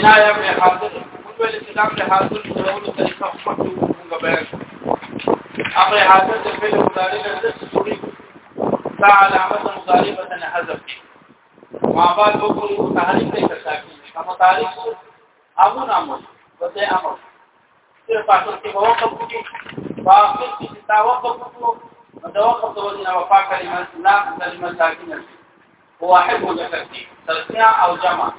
کنایه په حاضر موږ ولې اسلام له حاضر کولو طریقه خپل موږ بیان امر حاضر د فعل مضارع له څخه تعالى عمل مضارع بدل حذف ما بعد وګورو تحریف نه کړه کی کوم تاریخ امو نامو وته امو صرف اصل کې وقف کوي واقف چې تا وقف کوو دا وقف د ودی نه وفا کلمه نه کلمه ساکنه هو حفظ الترتیب ترتیع او جمع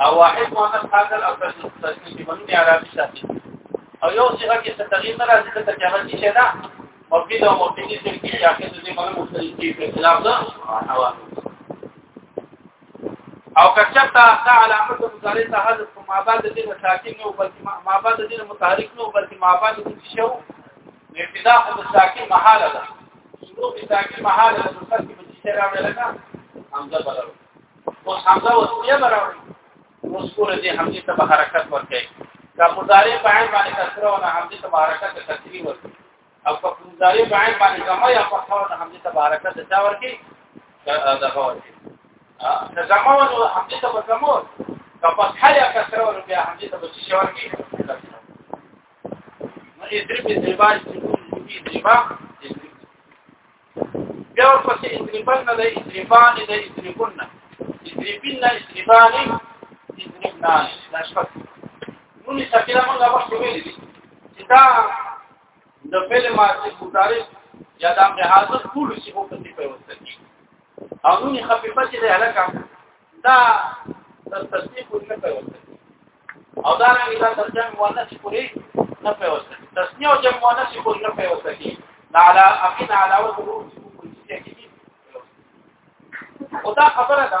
او واحد مؤنث حاصل او تسنیم منون عربي ساتي او یو صيغه کې تغییر نه راځي ته ترجمه شي دا مبتدا او مبتدی سره کې اخر دې باندې مختلف دي په خلاف دا او کچتا تعالی عمد مضارع ته حذف ما بعد دې مساکن نو بلکې ما بعد دې متحرک نو بلکې ما بعد دې شو ابتداء د ساکن محاله ده شروع د ساکن محاله ده چې په دې سره راغله حمزه بلل او حمزه وصيه بلل مذکور دي حمزه ته حرکت ورکړي دا مضارع فاعل باندې کسره او حمزه ته حرکت تکسری ورکړي او په مضارع فاعل باندې جمع یا فتح او حمزه ته حرکت چا ورکړي دا ورکړي ا جمع او حمزه ته جمع که فتح یا کسره او بیا حمزه ته شي ورکړي نو ادریب ادریباج چې ادریبا بیا ورپسې ادریبان نه دی ادریبان دی ادریبون نه ادریبین نه ادریبانی دا دا شپږ نو نه څکیلا مونږ دا وښو ویلې چې دا د فعل ماضی متعارف یا د امر حاضر ټول شی په پتی په وسته کې او نو نه خفیفه چې ده لکه دا د تصدیق نه په وسته او دا رنګ دا ترجمه مؤنث پوری نه پیوسته تسنیه او جمع مؤنث پوری نه پیوسته کی دا علا اخین علاوه د روح او دا خبره ده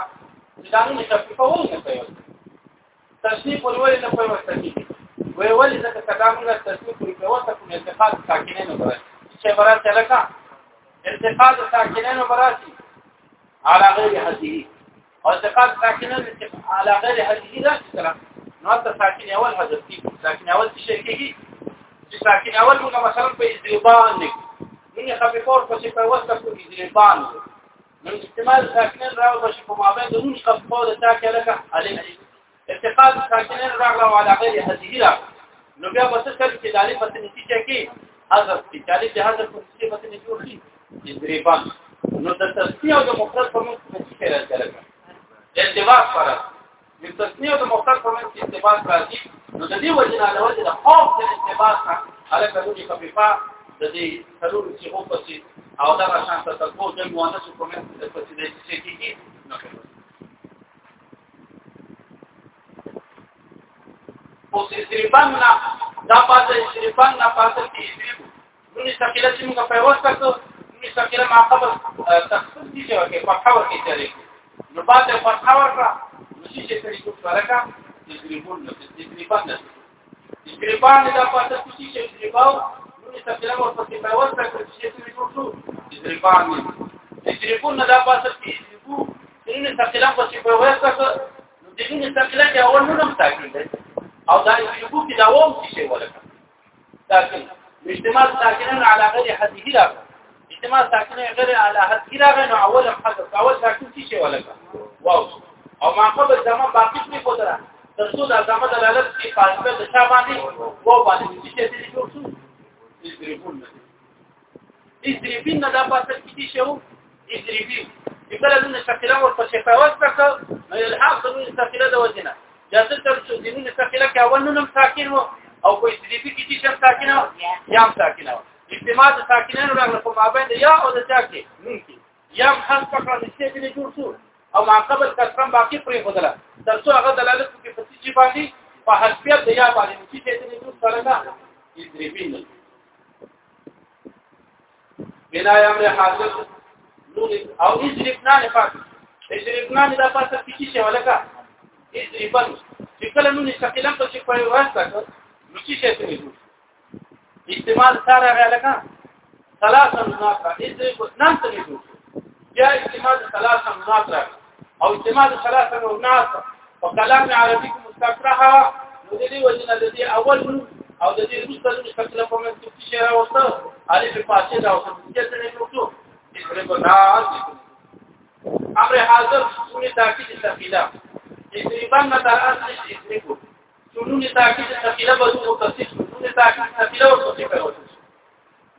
چې دا نه تشفیه وونه پیوسته تصنیف ولول نه په وخت کې وی ولې ځکه کلامونه تصنیف په وخت کې انتقاد ساکنینو براسي چې براسي لکه انتقاد ساکنینو براسي على غیر حدیه او انتقاد ساکنینو على غیر حدیه دا څه نو تاسو ساکن اول حذف کی ساکن اول څه کوي چې ساکن اول موږ مثلا په ازربان نه یې خفيفور په په وخت کې ازربان نو استعمال ساکنین راو په مابین د نوم خفيفور د تاکه لکه علی اتخاذ ساکنین راغلا وعلى غیر حذیرا نو بیا بس سر چې دالې پس نتیجه کې حذف کی چالي چې حذف کو چې پس نه جوړ شي تقریبا نو د تصنیع او د مفرد په موږ کې څه راځي اتفاق پر د تصنیع او د مفرد په موږ کې اتفاق راځي نو د دې وجه نه لوځي د خوف د اتفاق هغه کلونی کفیفا د دې ضروري چې هو پسې او دا راشان تاسو کوم ځای مو نه کومه د پسې د چې کیږي نو اوس استریبان نه دا پاتې استریبان نه پاتې کیږي نو ثقيله چې موږ په واسطه کو نو ثقيله معقبه تخصص دي چې په خبر کې چلے نو پاتې په خبر را نشي چې څه څه فرقه استریبان نه استریبان نه استریبان دا پاتې کوي چې استریباو نو ثقيله مو په واسطه کو چې څه څه استریبان نه استریبان نه دا پاتې کیږي نو ثقيله په واسطه کو د دې ثقيله کې اول نو نم تاکید او دا یو کې دا ووم شي ولکه لكن اجتماع ساكنين على غير حد هلاك اجتماع ساكنين غير على حد هلاك نو اول حدث اول ساكن شي ولکه واو او ما قبل زمان باقی نه کوتره ترڅو دا زموږ دلالت کوي په د چا باندې وو باندې چې دې جوړ شو ایزریبون ایزریبین نه دا پاتې کیږي شو ایزریبین کله د شکلام ورته شفاوس تک نو الحاق د مستقله د وزنه جاسل تر څو دینونه ثقيله کې اول نوم ساکن وو او په استدیفي کې چې شم ساکن وو یم ساکن وو اجتماع د ساکنانو راغله په مابین یا او د ساکن نون کې یم هم فقره نشته کې جوړ شو او معقبل کثرم باقی پرې خدله تر څو هغه دلالت کوي په چې باندې په حسبیت د یا باندې چې دې جوړ سره نه استدیفي نه بنا یم حاصل نون او اجتماع نه پاتې اجتماع نه دا پاتې کیږي ولکه ایبل چې کله نو نشکلم په شي په واسطه نو چې شي ته نیو استعمال سره غلکا ثلاثه مناطق دې کو نن ته نیو یا استعمال ثلاثه مناطق او استعمال ثلاثه مناطق په کلام عربي کې مستقرها نو دې وجنه دې اول او د دې مستقله مستقله په منځ کې شي راوسته علي په پاتې دا او څه ته نیو کو دې کو نه امر حاضر سونی تاکید تفیلا تقریبا مدارات نشته کو شنو نه تاکید تقیله بس مو تصدیق شنو نه تاکید تقیله ور تصدیق کړو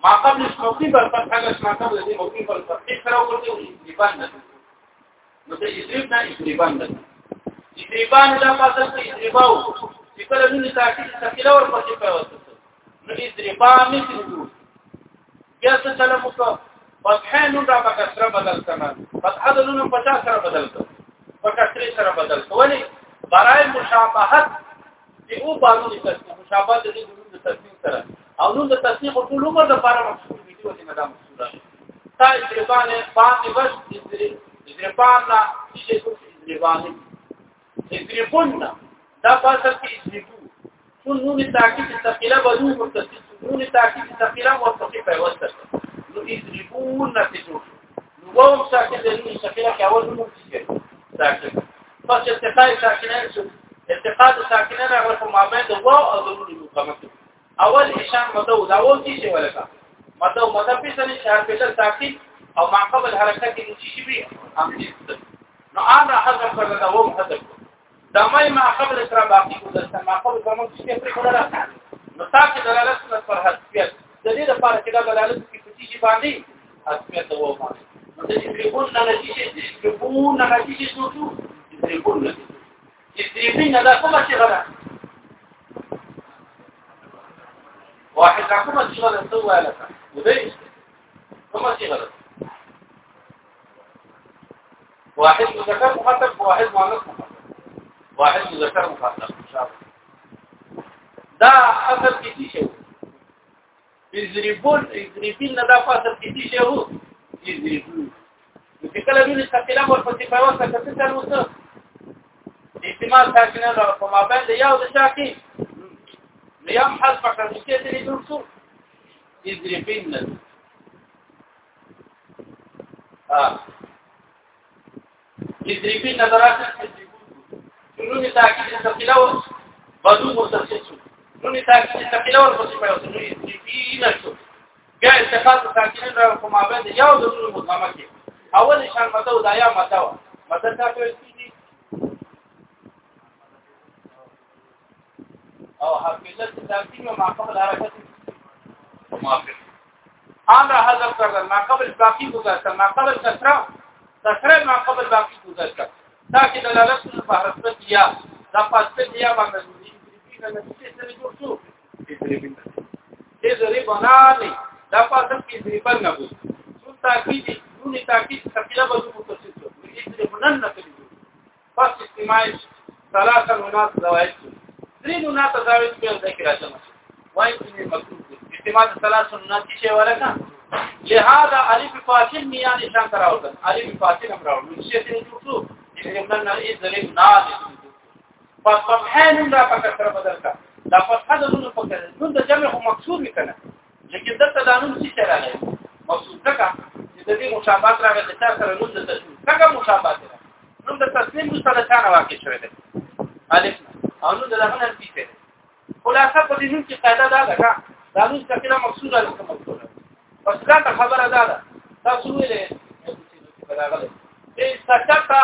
ما قبل شوقي بر پر هغه شاته د دې موقع پر تصدیق کړو ورته تقریبا نه نو ته تقریبا نه تقریبا نه تقریبا نه دا پاتل تقریبا او چې کله نه تاکید تقیله ور تصدیق کړو نو دې تقریبا نه تقریبا بیا څه چلو کو فتحه نو دا په کسره بدل کړه فتحه دلونو 50 سره بدل کړه په کثرې سره بدل کولی برای مشابهت دی او قانون تصدیق مشابهت دی د تصدیق سره او نو د تصدیق ټول عمر د لپاره مشهور دی او نه دا مشهور دی تا اشربانه باندې وش دې دې پانا چې کوم دې باندې دې پونا دا پاسه کې دې ټول نو د تاکید تقیله بدو او تصدیق نو د تاکید تقیله موثقه په وسط نو دې پونا ته جوړ نو وو ساکه دې تقیله کې اول نو ساکن پس ارتقاء ساکنین شو ارتقاء د ساکنین هغه په مابین د واو او د نون مقام اول نشان مدو دا و کی شی ولکا مدو مدو په سن شهر په ساکن او معقب الحرکت کې چې شی وي هم نو انا حذف کړل دا و حذف دا مې معقب الاسرا باقی کو دا معقب زمون چې پر کړل نو تاسو دلالت پر حذفیت د دې لپاره چې دا دلالت کې پتی شي باندې حذفیت وو باندې تقریبون نه نتیجه تقریبون نه نتیجه څه شو تقریبون نه تقریبین نه دا کومه څه غره واحد کومه څه غره څه وایلا ودې کومه څه غره واحد مذكر مخاطب واحد مؤنث مخاطب واحد مذكر مخاطب ان شاء الله دا اصل کې شی یضربون یضربین نه دا فاصل کې شی وو یضربون چې کله دوی استقلال ورپسې په واسطه کې څه وسه احتمال تاکنه له په مابین د یو د شاکی لیم حذف کړل چې دې درسو یذربین اه یذربین دراسه نونې تاکید استقلال بدو متصل شو نونې تاکید استقلال ورپسې په واسطه کې یذربین شو بیا استفاده تاکنه له په مابین یو د درسو مطلقه اول شان متو دایا متو متو تا کوي دي او حقیقت ترتیب ما قبل حرکت موافق عام را حذف کردن ما قبل باقی گذاشتن ما قبل کسره کسره ما قبل باقی گذاشتن تاکي دلالت کوي په حرکت یا دا پاتې یا باندې دې نه څه جوړ شو دې ذریبه نه دا پاتې کې ذریبه نه وو څو تاکي تكون تاكيد ثقيله بدون متصل يجرمنن نقل پس اجتماعي ثلاثه منات زوائد درين منات زوائد په ذکر راځم وايي چې مطلوب اجتماع ثلاثه منات کې شی ورکا لهذا الف فاصل میان نشان کراوتن الف فاصل هم راوړل چې څه دې وکړو يجرمنن اذن نات پس سبحان الله پکتر بدل کا دا فتحه د نون پکتر نون د جمع مقصود وکنه لیکن دته د نون څه راغلی مقصود تکا د دې مشابهت راغی چې تاسو سره نوم د تسلیم څنګه مشابهت راغی نوم د تسلیم نو سره څنګه واقع شوی دی الف او نو د لغنه پیته خلاصه په دې نوم کې قاعده دا ده دا نو څه کله مقصود او څه مقصود پس دا خبره ده تاسو ویلې چې سچتا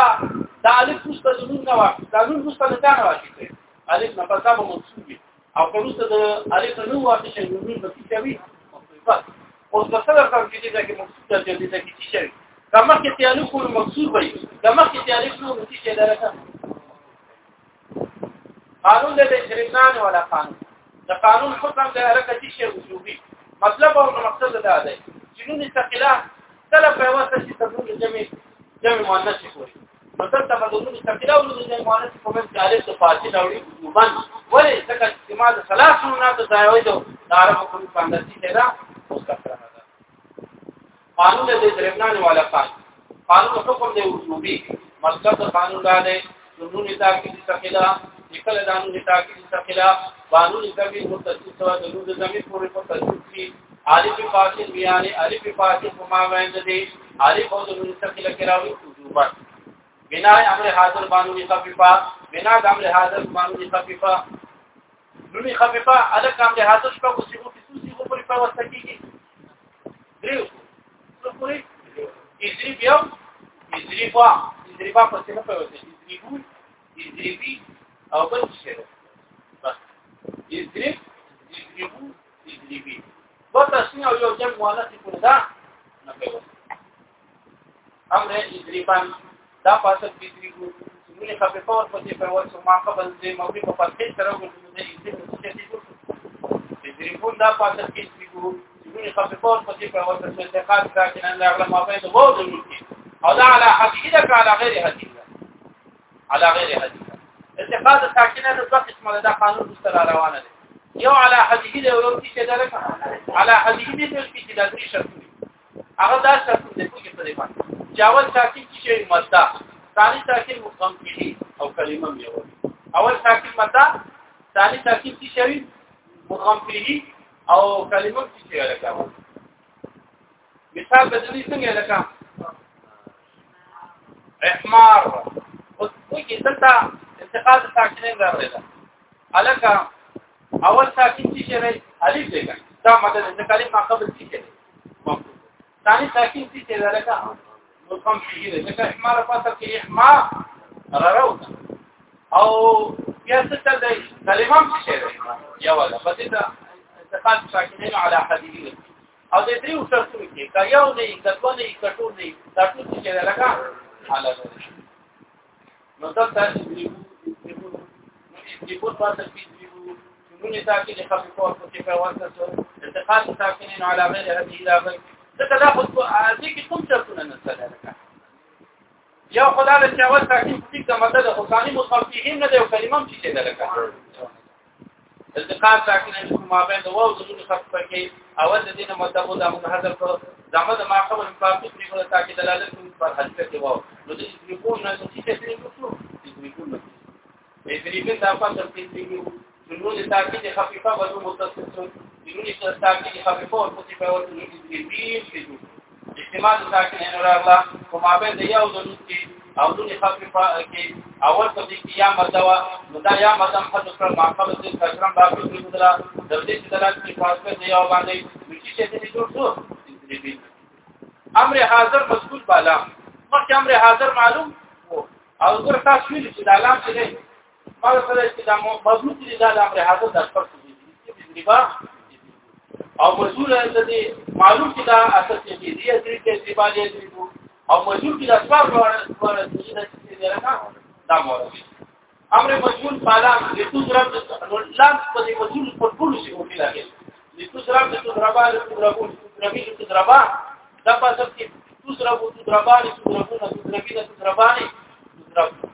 د الف پوسټ د نوم نه واقع د نوم پوسټ نه څنګه واقع الف نه پتا به مقصود او پروسته د الف نو واقع شوی نوم په پیته وي اوس په سره کوم چې دا کې مقصود دا چې دا کې څه شي دا مخکې تعالی کول مقصود وي دا مخکې تعالی کول مقصود شي دا قانون د شریکان ولا قانون د قانون حکم د حرکت شي وجوبي مطلب او مقصد دا دی چې نو استقلال سره په واسطه چې تدوین جمع جمع مؤنث کوي مطلب ته مدونو استقلال او د جمع مؤنث په منځ کې اړیکه په فاصله وړي وبن ولې ځکه چې ما د صلاح سنت ځای وایو دا عربو کوم باندې چې دا مستقره ده قانون دې درمنان والا قانون قانون حکم دې وجوبي مرکز قانون دا دی قانون تاکید ثقيله نکله قانون تاکید ثقيله قانون ذمي متصل سوا د لوز ذمي پورې متصل شي عارف فاصل بیان عارف فاصل په ماوند دې عارف او د لوز ثقيله کراوي وجوبات بنا امر حاضر قانوني خفيفه بنا امر حاضر قانوني خفيفه لوی خفيفه الکام له حاضر شپه کو سیمو کې پورې پیوسته کیږي دریو څه پورې ازریب یو ازریبا ازریبا په څه نه پیوسته کیږي ازریبو ازریبي او بل څه بس ازریب ازریبو ازریبي و تاسو یو یو جمع مؤنث پورې دا نه پیوسته امره ازریبان دا پاسه ازریبو څنګه خپل پور په دې په وڅ ما قبل دې موري په پخې سره وګورئ دې څه يكون دافع تخفيف فيه يكون يخففون فصيفة والتشتقات لكن أن الأغلى ما بين موضع الممكن أو ده على حديدك على غير حديدك على غير حديدك اتخاذ الساكنة نصف اسمه ده قانون مستر روانه ده یو على حدیده او یو کې درک على حدیده د څه کې درې شرطونه هغه دا شرطونه دي چې په دې باندې چاول ساکن کې شی مدا ثاني ساکن مقام کې او کلمه مې اول ساکن مدا ثاني ساکن کې شی مقام فيه او کلمه کې څه لکه مثال بدلی څنګه لکه احمار او کې دلته انتقال ساکنین راغله الکه اول ساکن چې شری الف دی دا مدد انتقالي ما قبل چې شری ثاني ساکن چې شری لکه مقام فيه لکه احمار پاتې کې احمار راروت او بیا څه تل دی کلمه څه شری یو ده په دې ته انتقال ساکنین علی حدیده او د دریو شرطونو کې کا یو نه کټو نه کټو نه تاسو چې لگا حاله نو دا تاسو دې په پاتې دې نونې تاکي د خفقور په کې په ورته انتقال ساکنین علی غیر حدیده ځکه دا خو دې کې کوم شرطونه نه سره لگا یو خدای له چاوت تاکي چې د مدد حقانی مخالفین نه دی او کلمه چې لگا التقاء ساکنه شو مابین د واو زمون خط پکې اول د دینه متقود امر حاضر کو زمد ما قبل انفاقی پری کو تاکي دلالت کوي پر حقیقت واو نو د تلیفون نه څه تلیفون وکړو تلیفون نه په تلیفون دا پاتې تلیفون دنون تاکید خفیفه بدون متصل دنون تاکید خفیفه او خفیفه او دنون تلیفون اجتماع تاکید نه راغلا کومابین د یو د نوت کې او دونې خبرې کې اول په دې کې یا مدوا نو دا یا مدم حد کړ معقب دې کشرم دا په دې دلا د دې چې دلا چې فاصله دی او باندې چې چې دې جوړ شو امر حاضر مسئول بالا مخکې امر حاضر معلوم او زه تاسو ویل چې دا لام چې نه ما سره چې دا مضبوط دي دا امر حاضر د خپل دې او مسئول دې معلوم چې دا اصل کې دې دې تجربه دې او مجهول کې د اسباب وړاندې وړاندې چې د څه دی راکاو دا موري امر مجهول پالام د تجرب د لام په دې مجهول په ټول شي وکړي لګي د تجرب د تجربه د تجربه د تجربه دا په سب کې تجربه د تجربه د تجربه د تجربه د تجربه د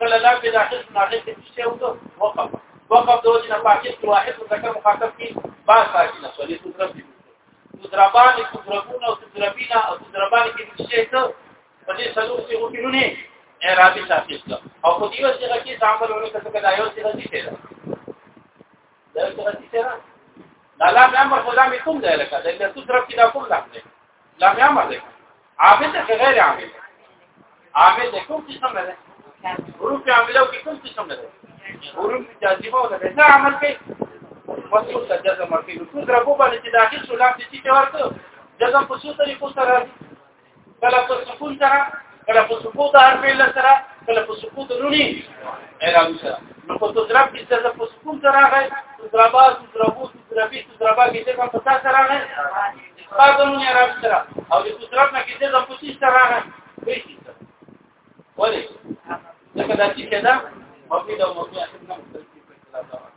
کله لا په داخل ناقص کې شی وته وقف وقف د وجه نه پاکستان واحد مذکر مخاطب کې باز پاکستان سولې تجربه تضربان تضربون او تضربینا او تضربان کې څه څه په دې سلو چې وګورونه اعرابي تاسیس کړ او په دې وجه کې ځامل ورو څه کې دایو څه دي ته دا څه دي ته دا لا امر خدا می کوم دی لکه دا تضرب کې دا کوم لفظ دی لا امر دی عامل ته غیر عامل عامل ته کوم څه نه ده حروف عاملو کې کوم څه نه ده حروف جاذبه ولا ده عمل کوي فصول ته جزم ورکوي نو ټول درګو باندې چې داخل شو لاندې چې ورته جزم په څو طریقو سره کله په سکون سره کله په سکون د حرف له سره کله په سکون د لونی اعلان سره نو په تدرب کې چې په سکون سره راغی تدربا تدربو تدربي تدربا کې چې په پتا سره راغی قانون یې راغی سره او د تدرب نه کې چې په پوسی سره راغی هیڅ څه ولې دا کدا چې دا مبني د موضوع څخه مختلف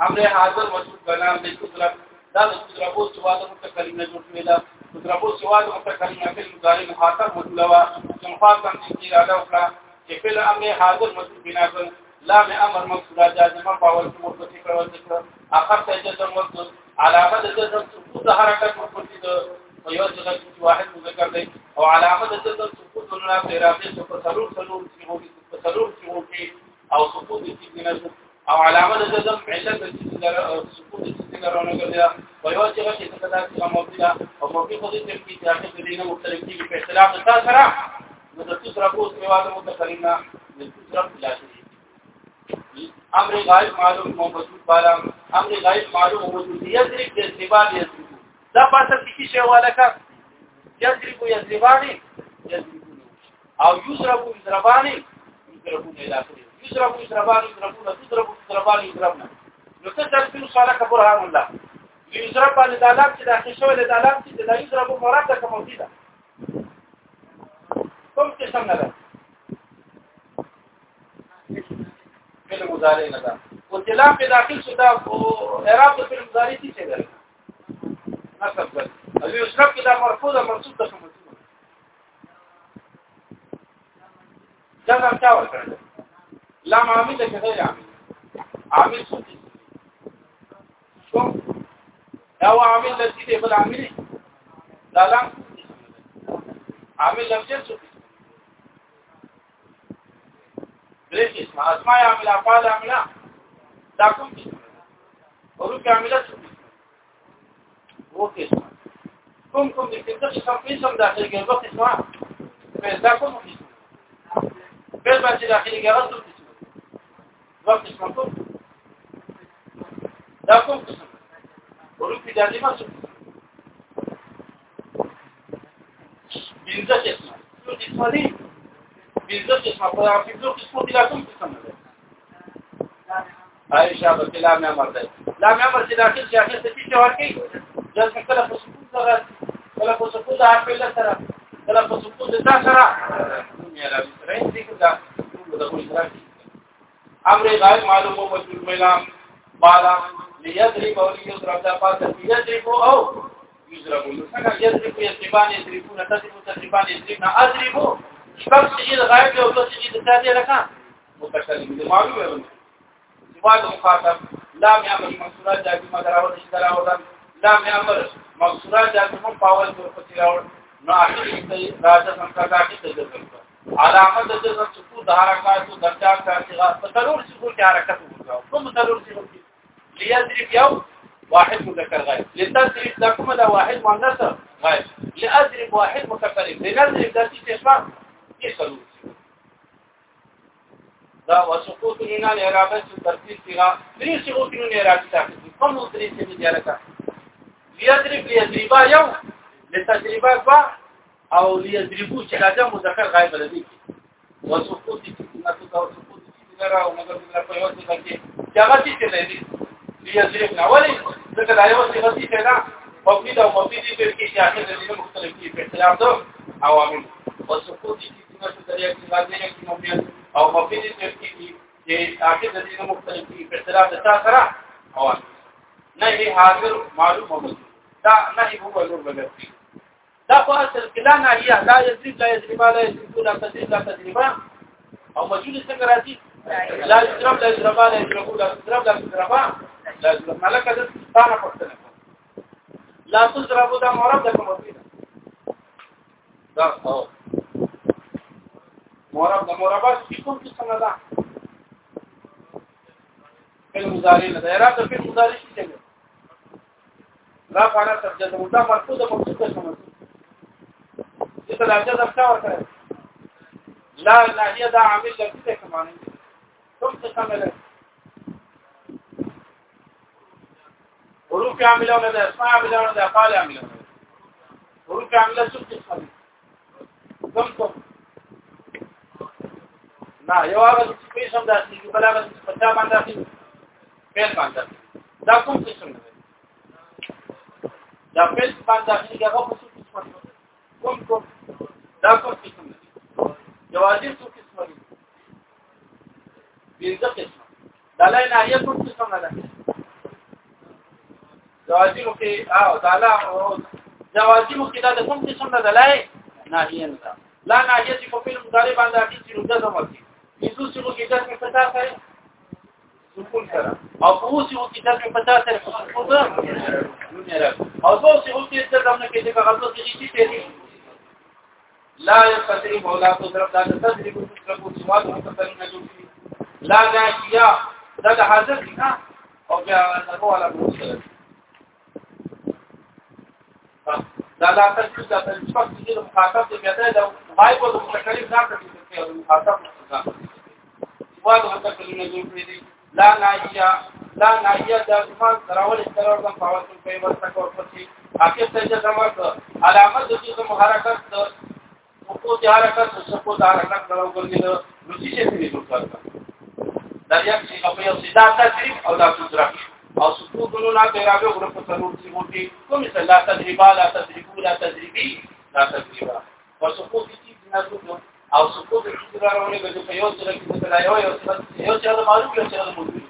امر حاضر مشهور کلام دی قدرت دا د قدرتو سوا د متکلمه جوړ ویلا قدرتو سوا د متکلمه کې مداري مخاطب مطلوا جنفا کم دې اراده وکړه چې په امر حاضر مشهور بنا کړ لام امر مقصوده جازمه پاول کې مرتبه کړو چې اخر ته جزم مرتبه علامه د جزم سقوط حرکت مرتبه ده یو ځل چې واحد مذکر دی او علامه د جزم سقوط نه پیراږي چې په ضرور ضرور کې هوږي په ضرور کې او سقوط کې نه او علامه د زم علت د سکون د ستنه رانه کړیا په یو چې غشي څه دا چې موجوده او موجوده خو دې چې په تیارې کې دینه مختلف دي په اختلاف د تاسو سره نو د څه راکو څه واده متقرینا د څه طرف لاشي امر غایب معلوم مو موجود بالا امر غایب معلوم موجودیت لري د سبب یې دا پاسه کی شی ولکه یذریبو یذریبانی یذریبو او یذربو یذربانی یذربو نه لاخره يشرب يشربان يشربون تضرب تضربان يضربنا نو څه تفسیر صالح برهان الله يشرب باندې د عالم چې داخل شوی د عالم چې د يشرب مراد کوم دی دا کوم څه څنګه ده فعل مضارع نه ده او تلام په داخل شو دا اعراب د فعل مضارع څه ده نصب ده او يشرب کې دا مرفوع ده منصوب ده کوم څه ده دا څه ورته لا لام عامل ده غير عامل عامل صوتي شو هو عامل الذي ده بل عامل لا لا عامل لفظ صوتي درې اسم اسماء عامله افعال عامله لا کوم دي حروف عامله څه دي وکي کوم کوم دي چې څه څه په سم داخلي کې وکي څه په دا کوم دي په باندې داخلي کې راځي دوه قسمه کوم دا کوم قسم ورو کې دادی ما څه بنځه قسمه څو دي څالي بنځه قسمه په هغه کې دوه قسمه دي کوم قسم ده عائشہ بنت لام عمر ده لام عمر چې داخل شي هغه څه چې ورکی ځکه کله په سکون سره کله په سکون د خپل سره کله په سکون د تا سره نو یې راځي سره دې کې دا نو د خپل سره امر غائب معلوم او مجرور ملام بالا ليضرب او يضرب دا پاسه يضرب او يضرب څنګه يضرب يضربان يضربون تضرب تضربان يضربن اضرب شپږ شي غائب او څه شي د ذاتي لکه متکلم دي معلومه سوال مخاطب لام يعمل مقصورات جاء بما دراوت اشتراوت لام يعمل مقصورات جاء بما پاول پر پتی راوت نو اخر راځه څنګه کاټي تدبیر علاقه د دې د سکوت حرکت او د چار چار کې په ضرور سکوت کې حرکت وکړو کوم ضرور سکوت کې ليضرب یو واحد مذكر غائب لتضرب لكم ده واحد مؤنث غائب لأضرب واحد متكلم لنضرب ده شيء اسمه يسلو دا وسقوط من الاعراب ترتيب فيها دري سقوط من الاعراب تاخذ كم دري سمي ديالك ليضرب ليضرب يوم لتضرب با او ليضربوا چې راځه مذکر غایب لدی وسقوط نتو او سقوط نرا او مگر نرا په یو څه کې ځای چې نه دي ليضرب نه ولی ځکه دا یو څه غلطی ده نه مفید او مفید دې کې چې هغه د مختلف په اختلاف دو عوامل وسقوط نتو دریا کې راځي کې مفید او مفید دې کې چې هغه د مختلف په اختلاف د تا سره عوامل نه هي حاضر معلومه ده دا نه هی هو ضرورت دا په اصل کې لا ناهیه لا یذرب لا یذرب لا یذرب لا تذرب لا تذرب او مجوز څنګه راځي لا یذرب لا یذرب لا یذرب لا یذرب لا یذرب لا یذرب ملکه د ستانه پښتنه لا تذرب دا معرب ده کومه دا او معرب د مربع کوم څنګه ده فعل مضارع نه ده اعراب د فعل مضارع څه دی لا فعل ترجمه مضاف مرفوع ده مخصوص ده دته د اجازه څه ورته لا لا ناهیه دا عامل لکه څه کومه کوم څه کومه حروف عاملونه ده اسماء عاملونه ده افعال عاملونه حروف عامله څه قسم کوم کوم نه یو هغه چې قسم ده چې بل هغه چې پتا باندې دي پیل باندې دا کوم قسم ده دا پیل باندې چې هغه څه قسم کوم کوم دا کوم قسم دی جواز څو قسم دی بینځه قسم دلای نه یو کوم قسم نه ده جواز مو کې او دلا او جواز مو کې دا کوم قسم نه دلای نه یې نه لا نه یې چې په فلم مداري باندې اټی چې روزه زما کې یوه څو کې دا څه پتا کوي سکون سره او په اوسې وو کې دا څه پتا سره په سکون سره او په اوسې وو کې دا څنګه کې دا غلطه کې چې لا يستطيع مولا تضرب لا تضرب تضرب سواد متصلين جوفي لا ناشيا دا د حاضر دي ها او بیا نو ولا بوسه دا لا تاسو دا په شپږ کې د مخاطب دې مته دا مای په مختلف ځای کې د مخاطب څنګه سواد متصلین جوفي دي لا ناشيا لا ناشيا د ځان دراول استرور د پاور په ورته کور پسی اکه څنګه زموږ علامه د دې حرکت کو ته حرکت سکو دا حرکت نه وګرځي نو چې څه دې وکړه دا یو چې خپل سیدا تدریب او دا څه او سکوتونو نه پیراوی غره په تنور کې موټي کوم څه لا تدریبا لا تدریبو لا تدریبي لا تدریبا او سکوت کې نه وګرځو او سکوت کې راوړل غوښته په یو سره کې څه لا یو یو څه یو څه د معلوم یو څه د موټي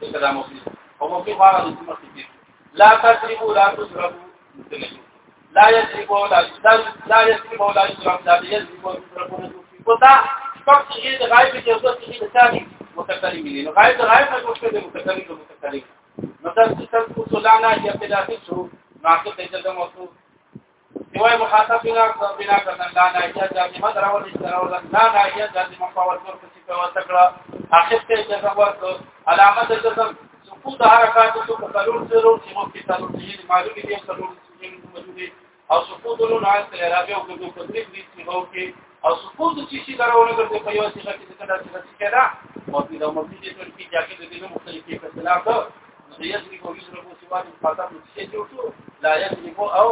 څه دا موټي او موټي واغ د څه لا تدریبو لا تدریبو لا يجري ولا يجري لا يجري ولا يجري لا يجري ولا ودا فقط شيء ده غايب دي ودا شيء ثاني متكلمين لو غايب غايب ما كنت ده متكلم لو متكلم مثلا سن کو سلانا یا پیدا شو ناقص تجدد موصوف سوائے مخاطب بنا بنا کرنا لانا یا جاتی مد راول استراول لانا یا جاتی مقاول پر کسی پہ وتکڑا آخر تے جزم ورک علامت جزم سکوت حرکات کو کلون سے رو سیمو کی تعلق یہ معلوم ہے کہ کلون او سقوط العاص الاعرابي او د تطبیق دي چې هو کې او سقوط چې شي درونه ګرځي په یو څه کې څه دا څه کې دا مفید او مفید چې ټول کې ځکه د دې مختلفې اصطلاح ده نو یې چې کوم څه په سیمه کې پاتې شي جوړ شو لا یې او